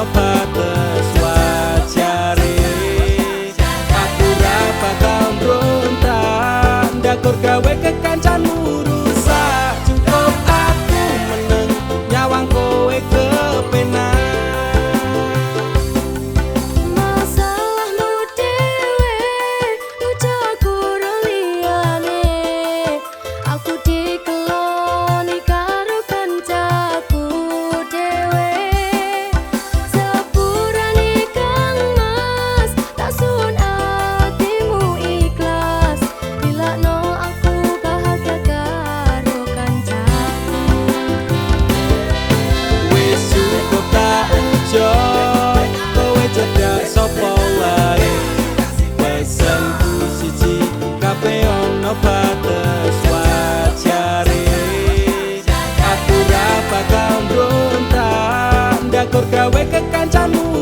exaltado. kape ono batas wajari Aku rapa kau beruntang Dakur gawe kekancamu